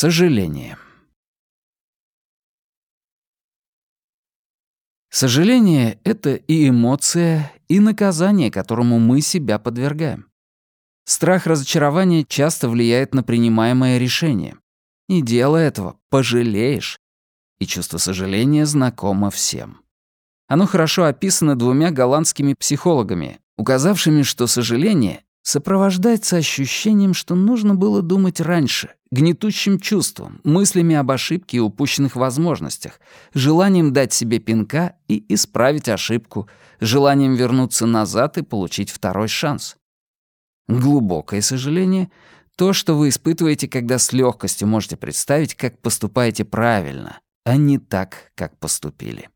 Сожаление. Сожаление — это и эмоция, и наказание, которому мы себя подвергаем. Страх разочарования часто влияет на принимаемое решение. Не делай этого, пожалеешь. И чувство сожаления знакомо всем. Оно хорошо описано двумя голландскими психологами, указавшими, что сожаление сопровождается ощущением, что нужно было думать раньше, гнетущим чувством, мыслями об ошибке и упущенных возможностях, желанием дать себе пинка и исправить ошибку, желанием вернуться назад и получить второй шанс. Глубокое сожаление — то, что вы испытываете, когда с легкостью можете представить, как поступаете правильно, а не так, как поступили.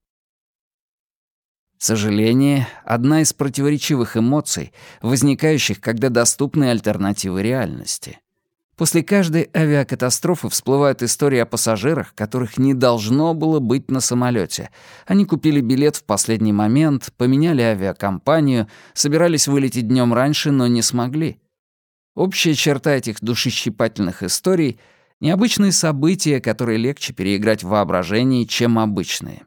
Сожаление — одна из противоречивых эмоций, возникающих, когда доступны альтернативы реальности. После каждой авиакатастрофы всплывают истории о пассажирах, которых не должно было быть на самолете. Они купили билет в последний момент, поменяли авиакомпанию, собирались вылететь днем раньше, но не смогли. Общая черта этих душещипательных историй — необычные события, которые легче переиграть в воображении, чем обычные.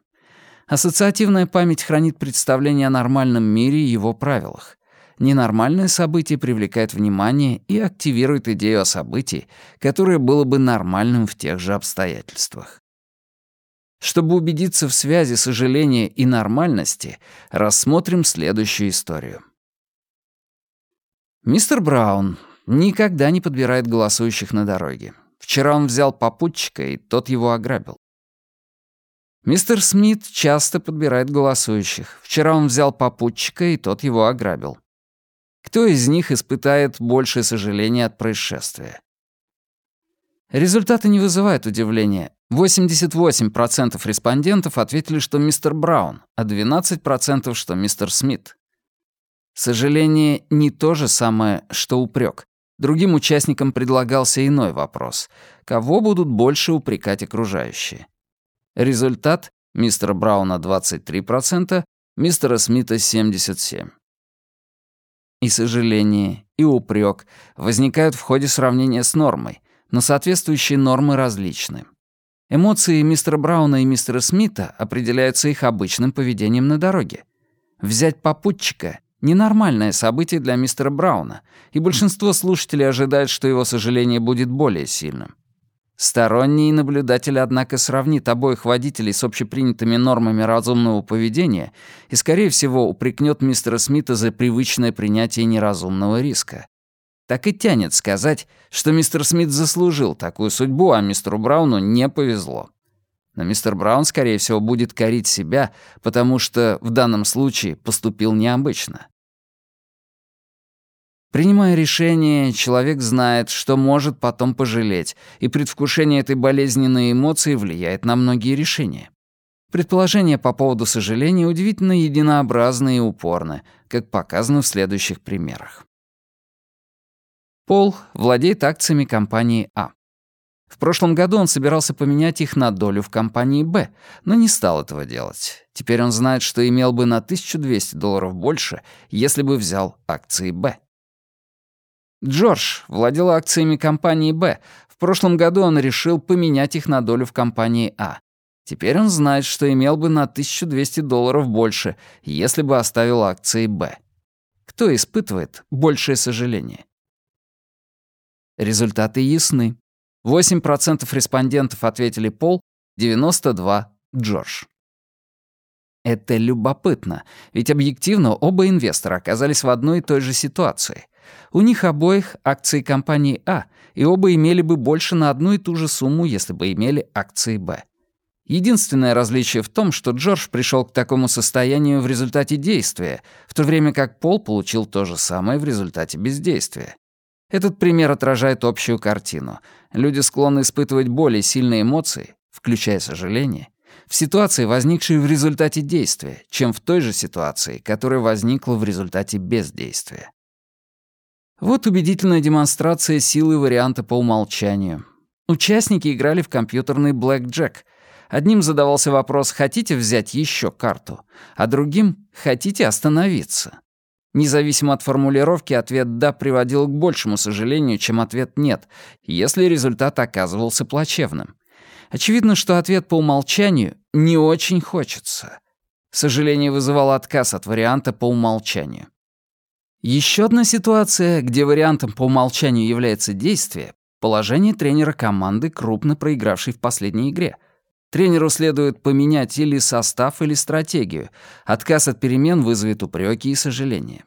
Ассоциативная память хранит представление о нормальном мире и его правилах. Ненормальное событие привлекает внимание и активирует идею о событии, которое было бы нормальным в тех же обстоятельствах. Чтобы убедиться в связи сожаления и нормальности, рассмотрим следующую историю. Мистер Браун никогда не подбирает голосующих на дороге. Вчера он взял попутчика, и тот его ограбил. Мистер Смит часто подбирает голосующих. Вчера он взял попутчика, и тот его ограбил. Кто из них испытает большее сожаление от происшествия? Результаты не вызывают удивления. 88% респондентов ответили, что мистер Браун, а 12% что мистер Смит. Сожаление не то же самое, что упрек. Другим участникам предлагался иной вопрос. Кого будут больше упрекать окружающие? Результат — мистера Брауна 23%, мистера Смита 77%. И сожаление, и упрек возникают в ходе сравнения с нормой, но соответствующие нормы различны. Эмоции мистера Брауна и мистера Смита определяются их обычным поведением на дороге. Взять попутчика — ненормальное событие для мистера Брауна, и большинство слушателей ожидает, что его сожаление будет более сильным. Сторонний наблюдатель, однако, сравнит обоих водителей с общепринятыми нормами разумного поведения и, скорее всего, упрекнет мистера Смита за привычное принятие неразумного риска. Так и тянет сказать, что мистер Смит заслужил такую судьбу, а мистеру Брауну не повезло. Но мистер Браун, скорее всего, будет корить себя, потому что в данном случае поступил необычно. Принимая решение, человек знает, что может потом пожалеть, и предвкушение этой болезненной эмоции влияет на многие решения. Предположения по поводу сожаления удивительно единообразны и упорны, как показано в следующих примерах. Пол владеет акциями компании А. В прошлом году он собирался поменять их на долю в компании «Б», но не стал этого делать. Теперь он знает, что имел бы на 1200 долларов больше, если бы взял акции «Б». Джордж владел акциями компании «Б». В прошлом году он решил поменять их на долю в компании «А». Теперь он знает, что имел бы на 1200 долларов больше, если бы оставил акции «Б». Кто испытывает большее сожаление? Результаты ясны. 8% респондентов ответили Пол, 92% — Джордж. Это любопытно, ведь объективно оба инвестора оказались в одной и той же ситуации — у них обоих акции компании А, и оба имели бы больше на одну и ту же сумму, если бы имели акции Б. Единственное различие в том, что Джордж пришел к такому состоянию в результате действия, в то время как Пол получил то же самое в результате бездействия. Этот пример отражает общую картину. Люди склонны испытывать более сильные эмоции, включая сожаление, в ситуации, возникшей в результате действия, чем в той же ситуации, которая возникла в результате бездействия. Вот убедительная демонстрация силы варианта по умолчанию. Участники играли в компьютерный блэк-джек. Одним задавался вопрос «хотите взять еще карту?», а другим «хотите остановиться?». Независимо от формулировки, ответ «да» приводил к большему сожалению, чем ответ «нет», если результат оказывался плачевным. Очевидно, что ответ по умолчанию «не очень хочется». Сожаление вызывало отказ от варианта по умолчанию. Еще одна ситуация, где вариантом по умолчанию является действие, положение тренера команды, крупно проигравшей в последней игре. Тренеру следует поменять или состав, или стратегию. Отказ от перемен вызовет упреки и сожаления.